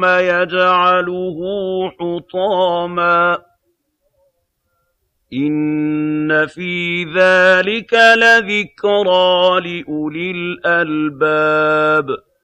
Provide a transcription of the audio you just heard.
ثُمَّ يَجْعَلُهُ حُطَامًا ۚ. إِنَّ فِي ذَٰلِكَ لَذِكْرَىٰ لِأُولِي الْأَلْبَابِ.